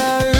know